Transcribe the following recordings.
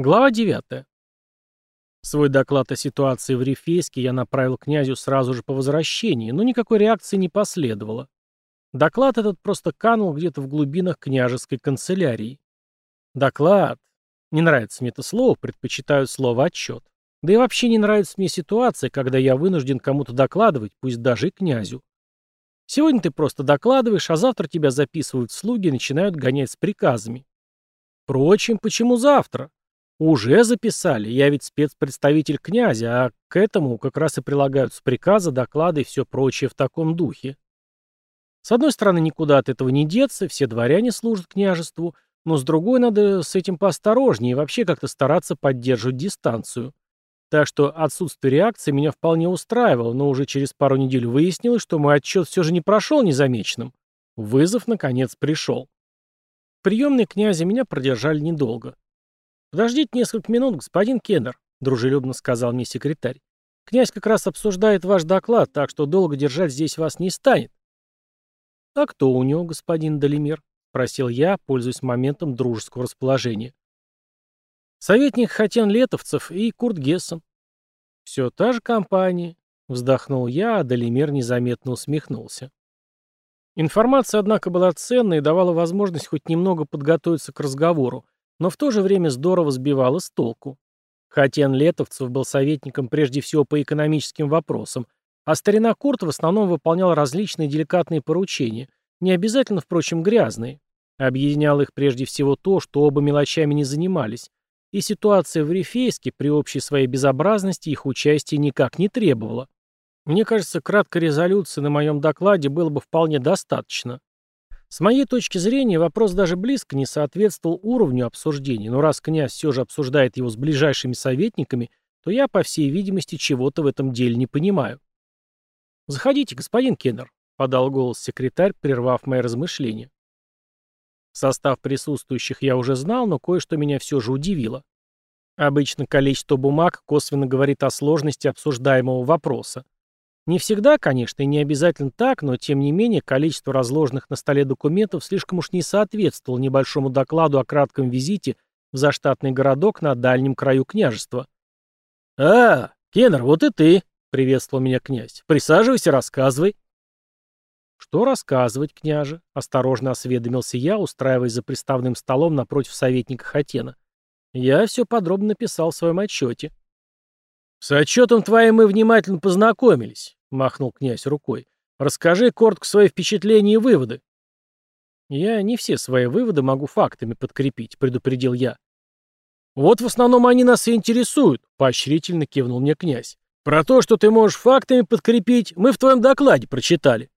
Глава 9. Свой доклад о ситуации в Рифейске я направил князю сразу же по возвращении, но никакой реакции не последовало. Доклад этот просто канул где-то в глубинах княжеской канцелярии. Доклад. Не нравится мне это слово, предпочитаю слово «отчет». Да и вообще не нравится мне ситуация, когда я вынужден кому-то докладывать, пусть даже и князю. Сегодня ты просто докладываешь, а завтра тебя записывают слуги и начинают гонять с приказами. Впрочем, почему завтра? Уже записали, я ведь спецпредставитель князя, а к этому как раз и прилагаются приказы, доклады и все прочее в таком духе. С одной стороны, никуда от этого не деться, все дворяне служат княжеству, но с другой, надо с этим поосторожнее и вообще как-то стараться поддерживать дистанцию. Так что отсутствие реакции меня вполне устраивало, но уже через пару недель выяснилось, что мой отчет все же не прошел незамеченным. Вызов, наконец, пришел. В приемной князя меня продержали недолго. «Подождите несколько минут, господин Кеннер», — дружелюбно сказал мне секретарь. «Князь как раз обсуждает ваш доклад, так что долго держать здесь вас не станет». «А кто у него, господин Далимир?» — спросил я, пользуясь моментом дружеского расположения. «Советник Хатен Летовцев и Курт Гессен». «Все та же компания», — вздохнул я, а Далимир незаметно усмехнулся. Информация, однако, была ценной и давала возможность хоть немного подготовиться к разговору, но в то же время здорово сбивало с толку. Хатен Летовцев был советником прежде всего по экономическим вопросам, а старина Курт в основном выполнял различные деликатные поручения, не обязательно, впрочем, грязные. Объединял их прежде всего то, что оба мелочами не занимались, и ситуация в Рифейске при общей своей безобразности их участия никак не требовала. Мне кажется, краткой резолюции на моем докладе было бы вполне достаточно. С моей точки зрения, вопрос даже близко не соответствовал уровню обсуждения, но раз князь все же обсуждает его с ближайшими советниками, то я, по всей видимости, чего-то в этом деле не понимаю. «Заходите, господин Кеннер», — подал голос секретарь, прервав мои размышления. Состав присутствующих я уже знал, но кое-что меня все же удивило. Обычно количество бумаг косвенно говорит о сложности обсуждаемого вопроса. Не всегда, конечно, и не обязательно так, но тем не менее количество разложенных на столе документов слишком уж не соответствовало небольшому докладу о кратком визите в заштатный городок на дальнем краю княжества. «А, Кеннер, вот и ты!» — приветствовал меня князь. «Присаживайся, рассказывай». «Что рассказывать, княже?» — осторожно осведомился я, устраиваясь за приставным столом напротив советника Хатена. Я все подробно написал в своем отчете. «С отчетом твоим мы внимательно познакомились. — махнул князь рукой. «Расскажи коротко свои впечатления и выводы». «Я не все свои выводы могу фактами подкрепить», — предупредил я. «Вот в основном они нас и интересуют», — поощрительно кивнул мне князь. «Про то, что ты можешь фактами подкрепить, мы в твоем докладе прочитали».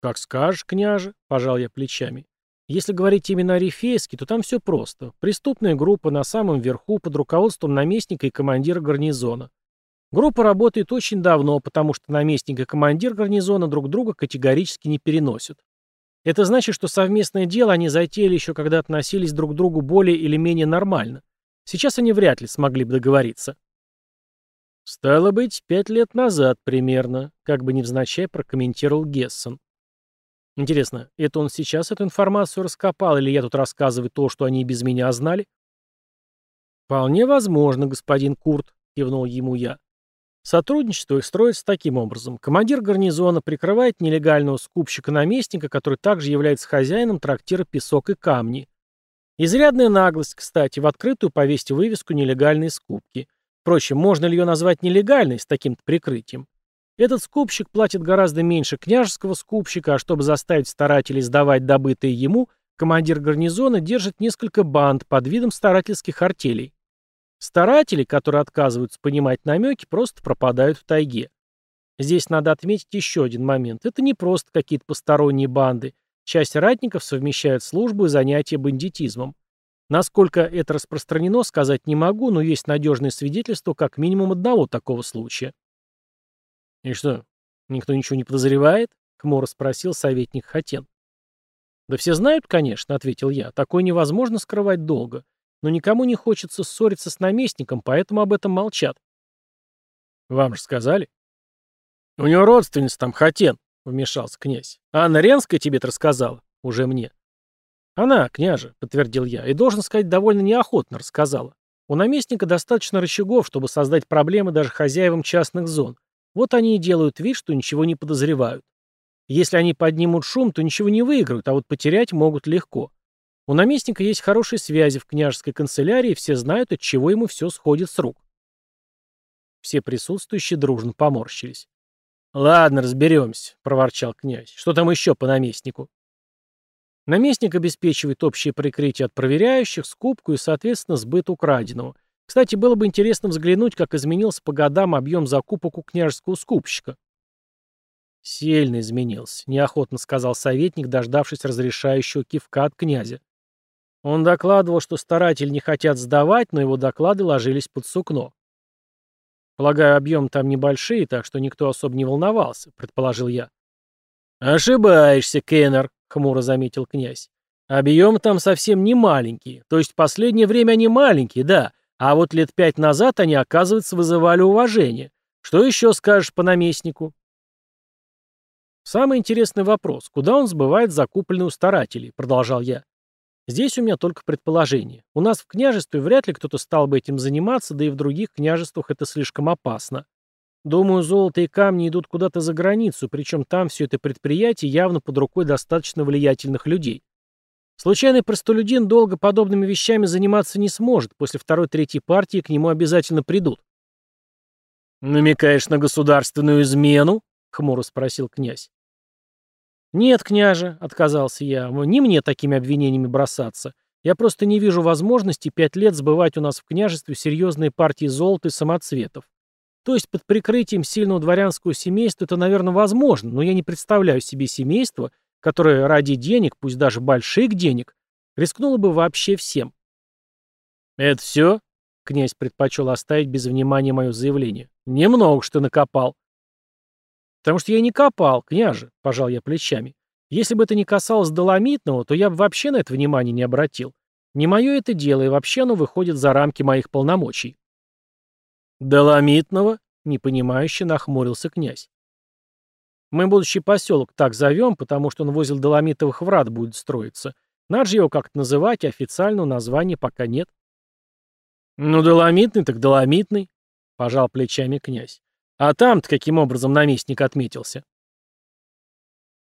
«Как скажешь, княже», — пожал я плечами. «Если говорить именно о Рифейске, то там все просто. Преступная группа на самом верху под руководством наместника и командира гарнизона. Группа работает очень давно, потому что наместник и командир гарнизона друг друга категорически не переносят. Это значит, что совместное дело они затеяли еще когда относились друг к другу более или менее нормально. Сейчас они вряд ли смогли бы договориться. «Стало быть, пять лет назад примерно», как бы невзначай прокомментировал Гессон. Интересно, это он сейчас эту информацию раскопал, или я тут рассказываю то, что они без меня знали? «Вполне возможно, господин Курт», — кивнул ему я. Сотрудничество их строится таким образом. Командир гарнизона прикрывает нелегального скупщика-наместника, который также является хозяином трактира «Песок и камни». Изрядная наглость, кстати, в открытую повесить вывеску нелегальной скупки. Впрочем, можно ли ее назвать нелегальной с таким-то прикрытием? Этот скупщик платит гораздо меньше княжеского скупщика, а чтобы заставить старателей сдавать добытые ему, командир гарнизона держит несколько банд под видом старательских артелей. Старатели, которые отказываются понимать намеки, просто пропадают в тайге. Здесь надо отметить еще один момент. Это не просто какие-то посторонние банды. Часть ратников совмещает службу и занятия бандитизмом. Насколько это распространено, сказать не могу, но есть надежные свидетельства как минимум одного такого случая. «И что, никто ничего не подозревает?» — хмуро спросил советник Хатен. «Да все знают, конечно», — ответил я. «Такое невозможно скрывать долго но никому не хочется ссориться с наместником, поэтому об этом молчат. Вам же сказали? У него родственница там Хатен, вмешался князь. Анна Ренская тебе-то рассказала? Уже мне. Она, княже, подтвердил я, и должен сказать, довольно неохотно рассказала. У наместника достаточно рычагов, чтобы создать проблемы даже хозяевам частных зон. Вот они и делают вид, что ничего не подозревают. Если они поднимут шум, то ничего не выиграют, а вот потерять могут легко. У наместника есть хорошие связи в княжеской канцелярии, все знают, от чего ему все сходит с рук. Все присутствующие дружно поморщились. «Ладно, разберемся», — проворчал князь. «Что там еще по наместнику?» Наместник обеспечивает общее прикрытие от проверяющих, скупку и, соответственно, сбыт украденного. Кстати, было бы интересно взглянуть, как изменился по годам объем закупок у княжеского скупщика. Сильно изменился, неохотно сказал советник, дождавшись разрешающего кивка от князя. Он докладывал, что старатели не хотят сдавать, но его доклады ложились под сукно. Полагаю, объем там небольшие, так что никто особо не волновался, предположил я. Ошибаешься, Кеннер, — хмуро заметил князь. «Объем там совсем не маленький. То есть в последнее время они маленькие, да, а вот лет пять назад они, оказывается, вызывали уважение. Что еще скажешь по наместнику?» «Самый интересный вопрос. Куда он сбывает закупленные у старателей?» — продолжал я. «Здесь у меня только предположение. У нас в княжестве вряд ли кто-то стал бы этим заниматься, да и в других княжествах это слишком опасно. Думаю, золото и камни идут куда-то за границу, причем там все это предприятие явно под рукой достаточно влиятельных людей. Случайный простолюдин долго подобными вещами заниматься не сможет, после второй-третьей партии к нему обязательно придут. «Намекаешь на государственную измену?» — хмуро спросил князь. «Нет, княже», — отказался я, — «не мне такими обвинениями бросаться. Я просто не вижу возможности пять лет сбывать у нас в княжестве серьезные партии золота и самоцветов. То есть под прикрытием сильного дворянского семейства это, наверное, возможно, но я не представляю себе семейство, которое ради денег, пусть даже больших денег, рискнуло бы вообще всем. «Это все?» — князь предпочел оставить без внимания мое заявление. «Немного что накопал». «Потому что я не копал, княже», — пожал я плечами. «Если бы это не касалось доломитного, то я бы вообще на это внимания не обратил. Не мое это дело, и вообще оно выходит за рамки моих полномочий». «Доломитного?» — непонимающе нахмурился князь. «Мы будущий поселок так зовем, потому что он возле Доломитовых врат будет строиться. Надо же его как-то называть, официального названия пока нет». «Ну, Доломитный так Доломитный», — пожал плечами князь. «А там-то каким образом наместник отметился?»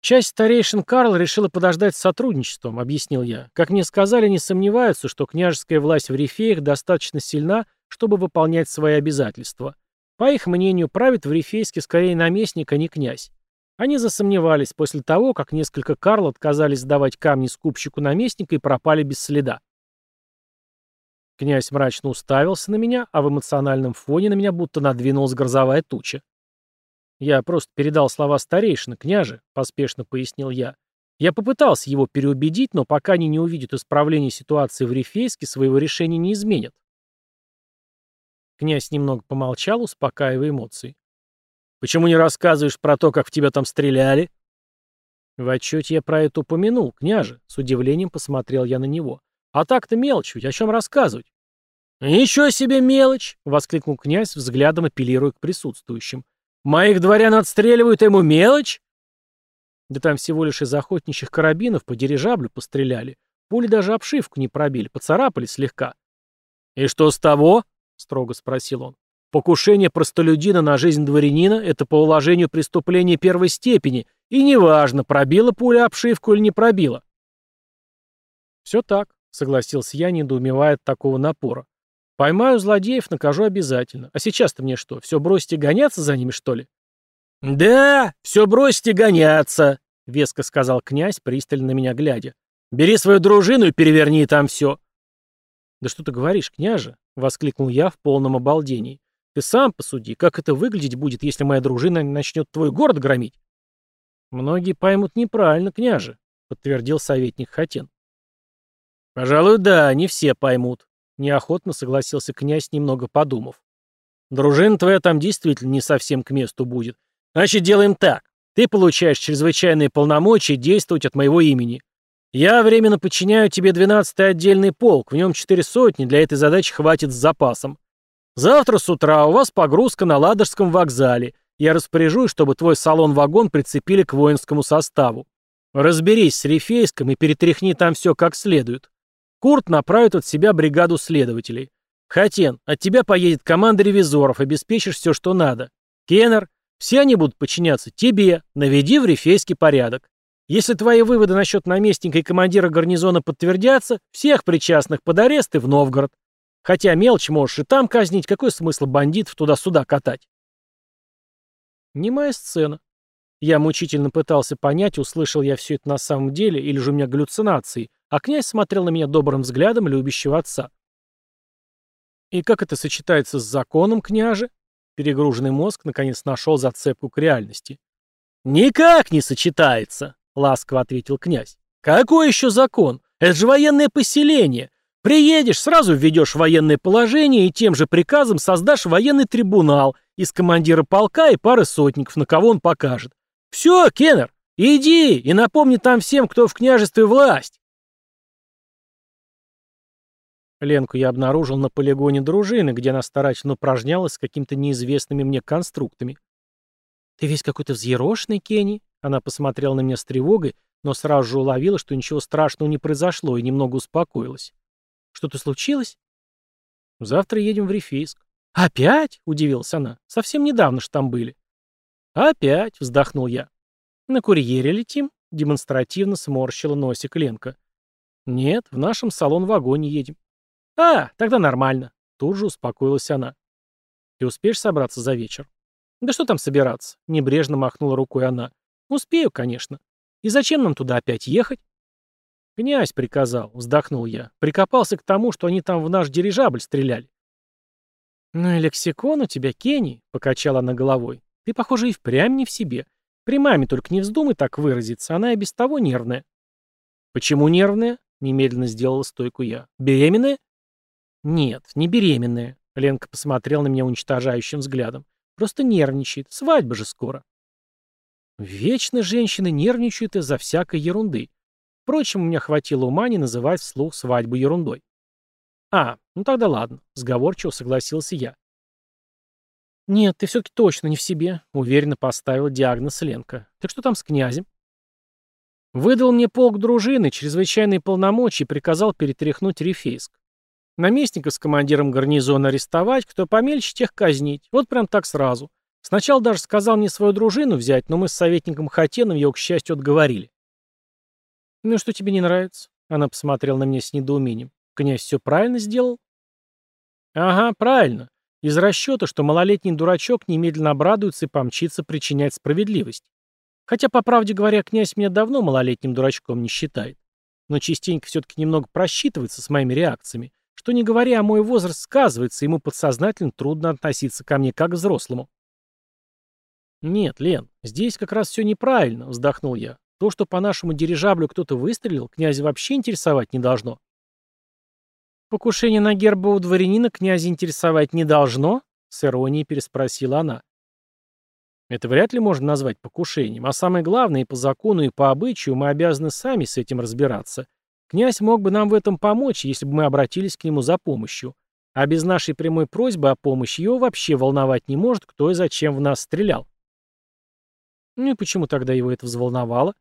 «Часть старейшин Карл решила подождать с сотрудничеством», — объяснил я. «Как мне сказали, не сомневаются, что княжеская власть в Рифеях достаточно сильна, чтобы выполнять свои обязательства. По их мнению, правит в Рифейске скорее наместник, а не князь. Они засомневались после того, как несколько Карл отказались сдавать камни скупщику наместника и пропали без следа. Князь мрачно уставился на меня, а в эмоциональном фоне на меня будто надвинулась грозовая туча. «Я просто передал слова старейшины, княже», — поспешно пояснил я. «Я попытался его переубедить, но пока они не увидят исправления ситуации в Рифейске, своего решения не изменят. Князь немного помолчал, успокаивая эмоции. «Почему не рассказываешь про то, как в тебя там стреляли?» «В отчете я про это упомянул, княже», — с удивлением посмотрел я на него. «А так-то мелочь, ведь о чем рассказывать?» «Ничего себе мелочь!» — воскликнул князь, взглядом апеллируя к присутствующим. «Моих дворян отстреливают, а ему мелочь?» Да там всего лишь из охотничьих карабинов по дирижаблю постреляли. Пули даже обшивку не пробили, поцарапали слегка. «И что с того?» строго спросил он. Покушение простолюдина на жизнь дворянина – это по уложению преступление первой степени, и неважно, пробила пуля обшивку или не пробила. Все так, согласился я, недоумевая от такого напора. Поймаю злодеев, накажу обязательно. А сейчас-то мне что, все бросите гоняться за ними, что ли? Да, все бросите гоняться, веско сказал князь, пристально на меня глядя. Бери свою дружину и переверни там все. Да что ты говоришь, княже? Воскликнул я в полном обалдении. Ты сам посуди, как это выглядеть будет, если моя дружина начнет твой город громить? Многие поймут неправильно, княже, подтвердил советник Хатен. Пожалуй, да, не все поймут, неохотно согласился князь, немного подумав. Дружина твоя там действительно не совсем к месту будет. Значит, делаем так. Ты получаешь чрезвычайные полномочия действовать от моего имени. Я временно подчиняю тебе 12-й отдельный полк, в нем четыре сотни, для этой задачи хватит с запасом. Завтра с утра у вас погрузка на Ладожском вокзале. Я распоряжусь, чтобы твой салон-вагон прицепили к воинскому составу. Разберись с Рифейском и перетряхни там все как следует. Курт направит от себя бригаду следователей. Хатен, от тебя поедет команда ревизоров, обеспечишь все, что надо. Кеннер, все они будут подчиняться тебе, наведи в рифейский порядок. Если твои выводы насчет наместника и командира гарнизона подтвердятся, всех причастных под арест и в Новгород. Хотя мелочь можешь и там казнить, какой смысл бандитов туда-сюда катать? Немая сцена. Я мучительно пытался понять, услышал я все это на самом деле или же у меня галлюцинации, а князь смотрел на меня добрым взглядом любящего отца. И как это сочетается с законом, княже? Перегруженный мозг наконец нашел зацепку к реальности. «Никак не сочетается», — ласково ответил князь. «Какой еще закон? Это же военное поселение. Приедешь, сразу введешь военное положение и тем же приказом создашь военный трибунал из командира полка и пары сотников, на кого он покажет. Все, Кеннер, иди и напомни там всем, кто в княжестве власть. Ленку я обнаружил на полигоне дружины, где она старательно упражнялась с какими-то неизвестными мне конструктами. «Ты весь какой-то взъерошенный, Кенни?» Она посмотрела на меня с тревогой, но сразу же уловила, что ничего страшного не произошло, и немного успокоилась. «Что-то случилось?» «Завтра едем в Рифейск». «Опять?» — удивилась она. «Совсем недавно ж там были». «Опять?» — вздохнул я. «На курьере летим?» — демонстративно сморщила носик Ленка. «Нет, в нашем салон-вагоне едем». «А, тогда нормально», — тут же успокоилась она. «Ты успеешь собраться за вечер?» «Да что там собираться?» — небрежно махнула рукой она. «Успею, конечно. И зачем нам туда опять ехать?» «Князь приказал», — вздохнул я. «Прикопался к тому, что они там в наш дирижабль стреляли». «Ну и лексикон у тебя, Кенни», — покачала она головой. «Ты, похоже, и впрямь не в себе. При маме только не вздумай так выразиться, она и без того нервная». «Почему нервная?» — немедленно сделала стойку я. «Беременная?» «Нет, не беременная», — Ленка посмотрела на меня уничтожающим взглядом. «Просто нервничает. Свадьба же скоро». Вечно женщины нервничают из-за всякой ерунды. Впрочем, у меня хватило ума не называть вслух свадьбу ерундой. «А, ну тогда ладно», — сговорчиво согласился я. «Нет, ты все-таки точно не в себе», — уверенно поставила диагноз Ленка. «Так что там с князем?» Выдал мне полк дружины, чрезвычайные полномочия и приказал перетряхнуть Рифейск. Наместника с командиром гарнизона арестовать, кто помельче, тех казнить. Вот прям так сразу. Сначала даже сказал мне свою дружину взять, но мы с советником Хатеном его, к счастью, отговорили. «Ну что тебе не нравится?» Она посмотрела на меня с недоумением. «Князь все правильно сделал?» «Ага, правильно. Из расчета, что малолетний дурачок немедленно обрадуется и помчится причинять справедливость. Хотя, по правде говоря, князь меня давно малолетним дурачком не считает. Но частенько все-таки немного просчитывается с моими реакциями. Что не говоря, а мой возраст сказывается, ему подсознательно трудно относиться ко мне как к взрослому. «Нет, Лен, здесь как раз все неправильно», — вздохнул я. «То, что по нашему дирижаблю кто-то выстрелил, князя вообще интересовать не должно». «Покушение на гербового дворянина князя интересовать не должно?» — с иронией переспросила она. Это вряд ли можно назвать покушением, а самое главное, и по закону, и по обычаю мы обязаны сами с этим разбираться, Князь мог бы нам в этом помочь, если бы мы обратились к нему за помощью. А без нашей прямой просьбы о помощи его вообще волновать не может, кто и зачем в нас стрелял. Ну и почему тогда его это взволновало?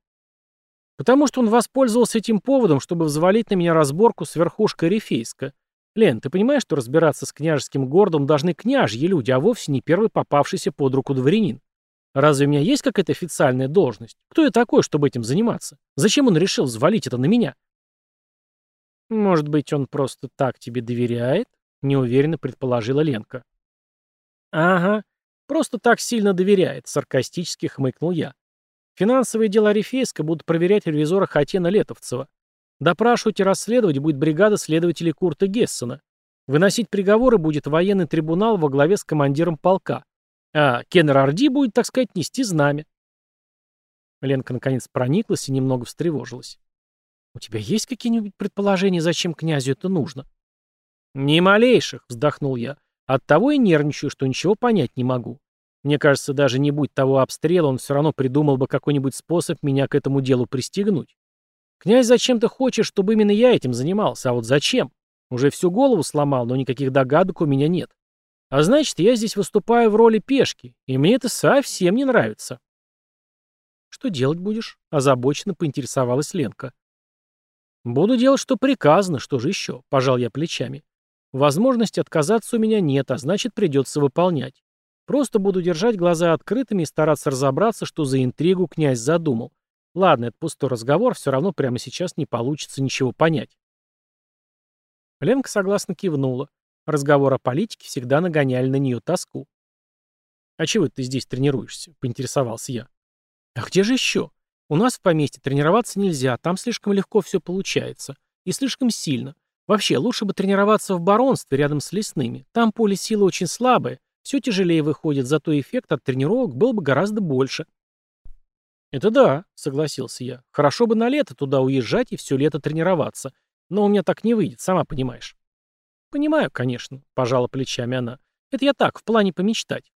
Потому что он воспользовался этим поводом, чтобы взвалить на меня разборку с верхушкой Рифейска. Лен, ты понимаешь, что разбираться с княжеским городом должны княжьи люди, а вовсе не первый попавшийся под руку дворянин? Разве у меня есть какая-то официальная должность? Кто я такой, чтобы этим заниматься? Зачем он решил взвалить это на меня? «Может быть, он просто так тебе доверяет?» — неуверенно предположила Ленка. «Ага, просто так сильно доверяет», — саркастически хмыкнул я. «Финансовые дела Рифейска будут проверять ревизора Хатена Летовцева. Допрашивать и расследовать будет бригада следователей Курта Гессена. Выносить приговоры будет военный трибунал во главе с командиром полка. А Кеннер Орди будет, так сказать, нести знамя». Ленка наконец прониклась и немного встревожилась. «У тебя есть какие-нибудь предположения, зачем князю это нужно?» «Ни малейших», — вздохнул я. «Оттого и нервничаю, что ничего понять не могу. Мне кажется, даже не будь того обстрела, он все равно придумал бы какой-нибудь способ меня к этому делу пристегнуть. Князь зачем-то хочет, чтобы именно я этим занимался, а вот зачем? Уже всю голову сломал, но никаких догадок у меня нет. А значит, я здесь выступаю в роли пешки, и мне это совсем не нравится». «Что делать будешь?» — озабоченно поинтересовалась Ленка. «Буду делать, что приказано, что же еще?» — пожал я плечами. Возможности отказаться у меня нет, а значит придется выполнять. Просто буду держать глаза открытыми и стараться разобраться, что за интригу князь задумал. Ладно, это пустой разговор, все равно прямо сейчас не получится ничего понять. Ленка согласно кивнула. Разговор о политике всегда нагоняли на нее тоску. «А чего ты здесь тренируешься?» — поинтересовался я. «А где же еще? У нас в поместье тренироваться нельзя, там слишком легко все получается. И слишком сильно. Вообще, лучше бы тренироваться в баронстве рядом с лесными. Там поле силы очень слабое, все тяжелее выходит, зато эффект от тренировок был бы гораздо больше. «Это да», — согласился я. «Хорошо бы на лето туда уезжать и все лето тренироваться. Но у меня так не выйдет, сама понимаешь». «Понимаю, конечно», — пожала плечами она. «Это я так, в плане помечтать».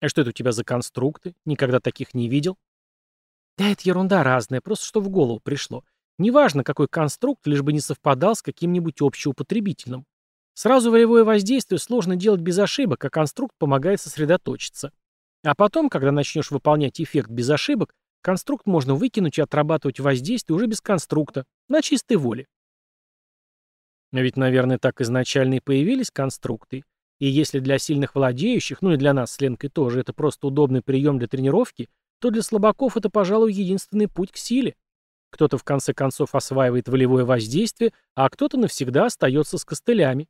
«А что это у тебя за конструкты? Никогда таких не видел?» «Да это ерунда разная, просто что в голову пришло. Неважно, какой конструкт, лишь бы не совпадал с каким-нибудь общеупотребительным. Сразу волевое воздействие сложно делать без ошибок, а конструкт помогает сосредоточиться. А потом, когда начнешь выполнять эффект без ошибок, конструкт можно выкинуть и отрабатывать воздействие уже без конструкта, на чистой воле. Но ведь, наверное, так изначально и появились конструкты. И если для сильных владеющих, ну и для нас с Ленкой тоже, это просто удобный прием для тренировки, то для слабаков это, пожалуй, единственный путь к силе. Кто-то в конце концов осваивает волевое воздействие, а кто-то навсегда остается с костылями.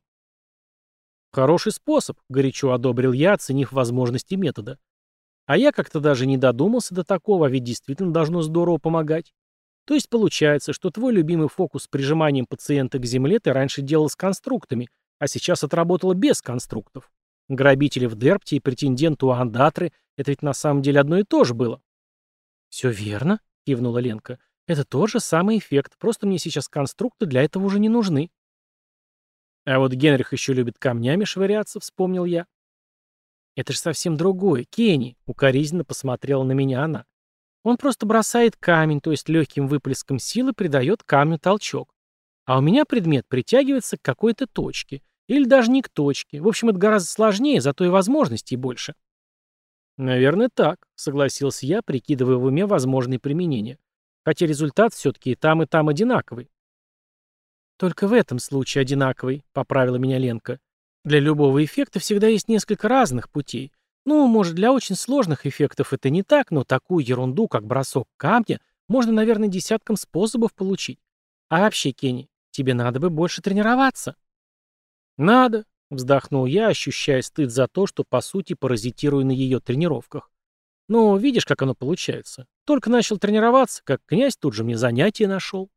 Хороший способ, горячо одобрил я, оценив возможности метода. А я как-то даже не додумался до такого, ведь действительно должно здорово помогать. То есть получается, что твой любимый фокус с прижиманием пациента к земле ты раньше делал с конструктами, а сейчас отработала без конструктов. Грабители в Дерпте и претендент у Андатры — это ведь на самом деле одно и то же было. «Все верно», — кивнула Ленка. «Это тот же самый эффект, просто мне сейчас конструкты для этого уже не нужны». «А вот Генрих еще любит камнями швыряться», — вспомнил я. «Это же совсем другое. Кенни», — укоризненно посмотрела на меня она. «Он просто бросает камень, то есть легким выплеском силы придает камню толчок. А у меня предмет притягивается к какой-то точке. Или даже не к точке. В общем, это гораздо сложнее, зато и возможностей больше». «Наверное, так», — согласился я, прикидывая в уме возможные применения. Хотя результат все-таки и там, и там одинаковый. «Только в этом случае одинаковый», — поправила меня Ленка. Для любого эффекта всегда есть несколько разных путей. Ну, может, для очень сложных эффектов это не так, но такую ерунду, как бросок камня, можно, наверное, десятком способов получить. А вообще, Кенни, тебе надо бы больше тренироваться. Надо, вздохнул я, ощущая стыд за то, что, по сути, паразитирую на ее тренировках. Ну, видишь, как оно получается. Только начал тренироваться, как князь тут же мне занятие нашел.